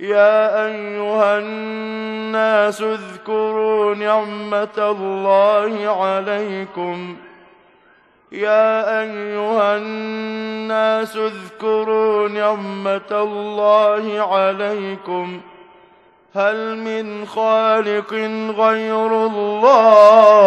يا أيها الناس اذكروا نعمة الله عليكم. يا أيها الناس اذكروا نعمة الله عليكم. هل من خالق غير الله؟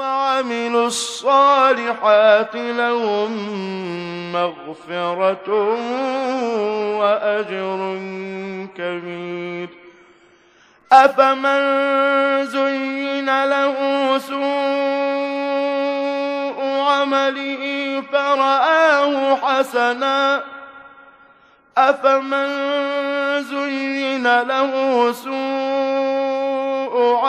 وعملوا الصالحات لهم مغفرة وأجر كبير. أفمن زين له سوء عمله فرآه حسنا. أفمن زين له سوء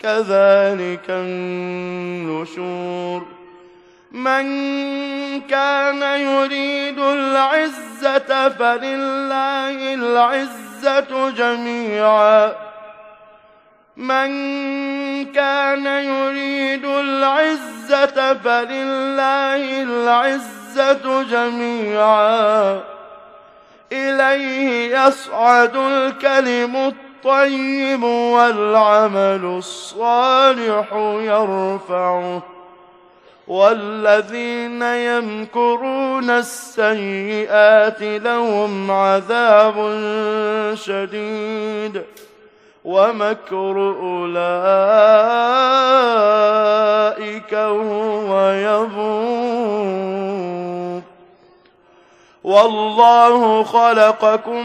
كذلك النشور. من كان يريد العزة فلله العزة جميعا. من كان يريد العزة فلله العزة جميعا. إليه يصعد الكلم الطيب والعمل الصالح يرفعه. والذين يمكرون السيئات لهم عذاب شديد. ومكر أولئك هو يبور. والله خلقكم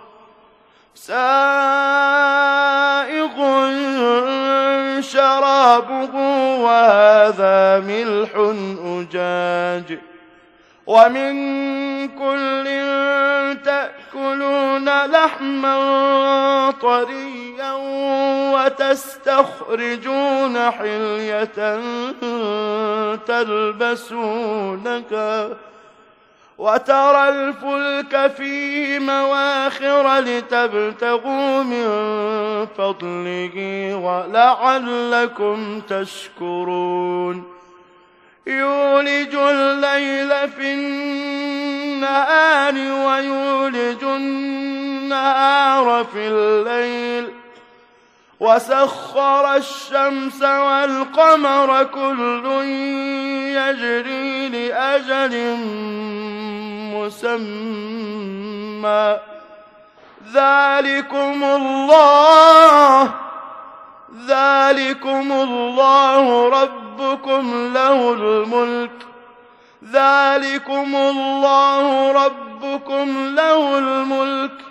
سائغ شرابه وهذا ملح أجاج ومن كل تأكلون لحما طريا وتستخرجون حلية تلبسونك وترى الفلك فيه مواخر لتبتغوا من فضله ولعلكم تشكرون. يولج الليل في النهار ويولج النهار في الليل. وسخر الشمس والقمر كل يجري لأجل مسمى. ذلكم الله ذلكم الله ربكم له الملك. ذلكم الله ربكم له الملك.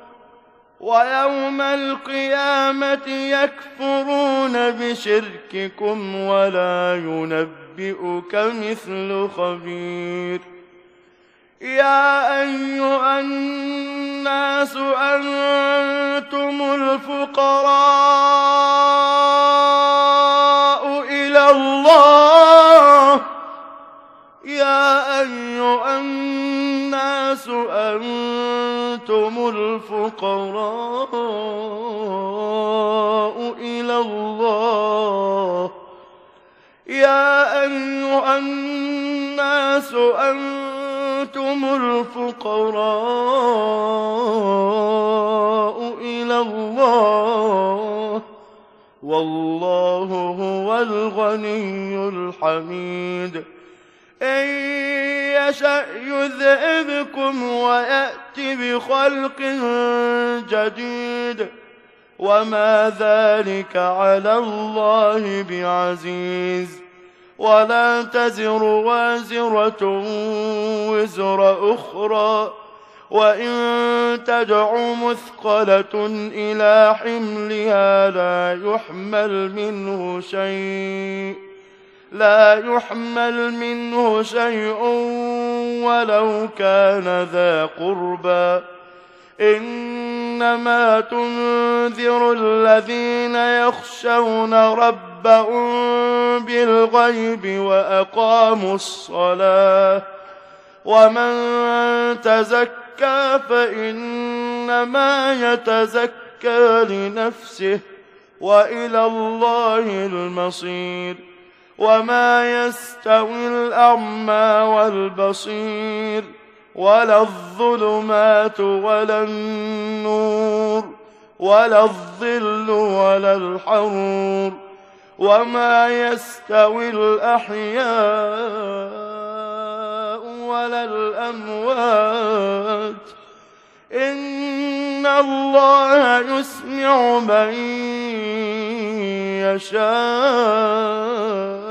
ويوم القيامة يكفرون بشرككم ولا ينبئك مثل خبير. يا أيها الناس أنتم الفقراء. يا أيها الناس أنتم الفقراء إلى الله. يا أيها الناس أنتم الفقراء إلى الله. والله هو الغني الحميد. إن يشأ يذهبكم ويأت بخلق جديد. وما ذلك على الله بعزيز. ولا تزر وازرة وزر أخرى. وإن تدع مثقلة إلى حملها لا يحمل منه شيء. لا يحمل منه شيء ولو كان ذا قربى. إنما تنذر الذين يخشون ربهم بالغيب وأقاموا الصلاة. ومن تزكى فإنما يتزكى لنفسه وإلى الله المصير. وما يستوي الأعمى والبصير ولا الظلمات ولا النور ولا الظل ولا الحرور وما يستوي الأحياء ولا الأموات إن الله يسمع من يشاء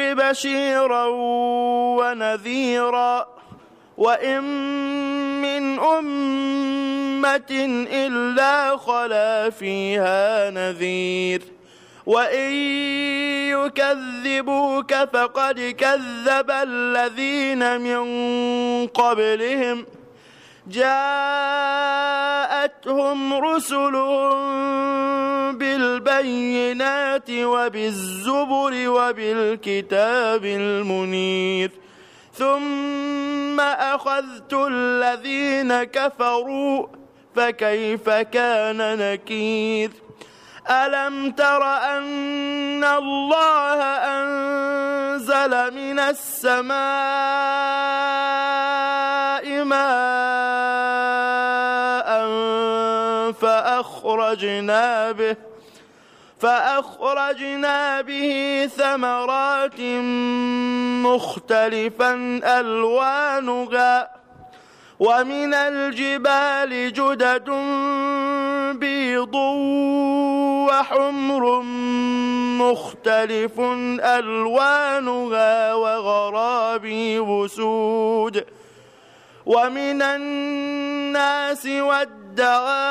بشيرا ونذيرا وإن من أمة إلا خلا فيها نذير وإن يكذبوك فقد كذب الذين من قبلهم ۖ جاءتهم رسلهم بالبينات وبالزبر وبالكتاب المنير. ثم أخذت الذين كفروا فكيف كان نكير؟ ألم تر أن الله أنزل من السماء ماء فأخرجنا به. فأخرجنا به ثمرات مختلفا ألوانها ومن الجبال جدد بيض وحمر مختلف ألوانها وغرابي وسود ومن الناس والدواب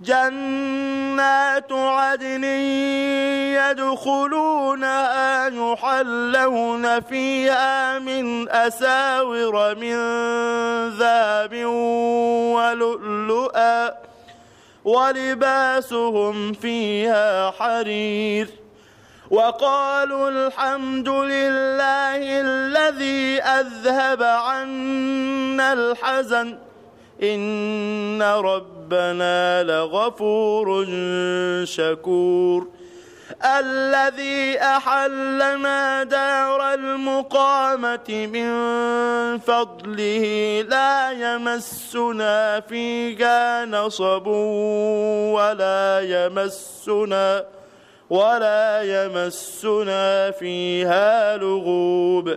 جنات عدن يدخلونها يحلون فيها من أساور من ذاب ولؤلؤا ولباسهم فيها حرير وقالوا الحمد لله الذي أذهب عنا الحزن إن ربنا لغفور شكور. الذي أحلنا دار المقامة من فضله لا يمسنا فيها نصب ولا يمسنا ولا يمسنا فيها لغوب.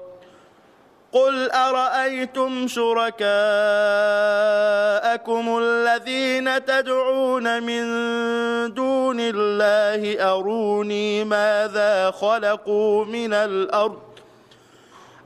قل أرأيتم شركاءكم الذين تدعون من دون الله أروني ماذا خلقوا من الأرض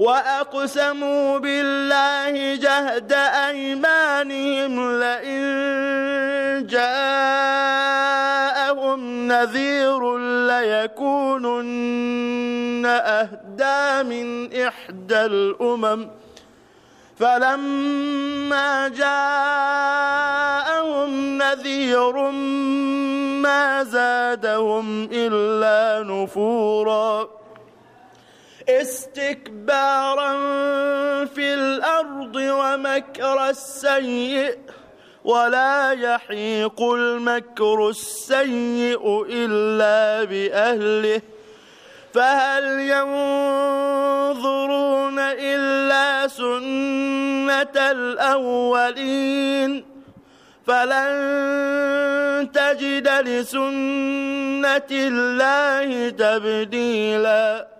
وأقسموا بالله جهد أيمانهم لئن جاءهم نذير ليكونن أهدى من إحدى الأمم. فلما جاءهم نذير ما زادهم إلا نفوراً. استكبارا في الأرض ومكر السيء ولا يحيق المكر السيء إلا بأهله. فهل ينظرون إلا سنة الأولين؟ فلن تجد لسنة الله تبديلاً.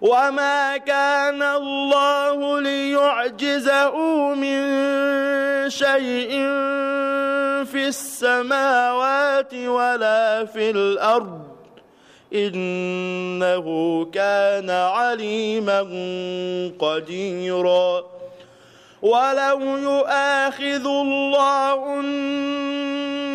وما كان الله ليعجزه من شيء في السماوات ولا في الأرض إنه كان عليما قديراً ولو يؤاخذ الله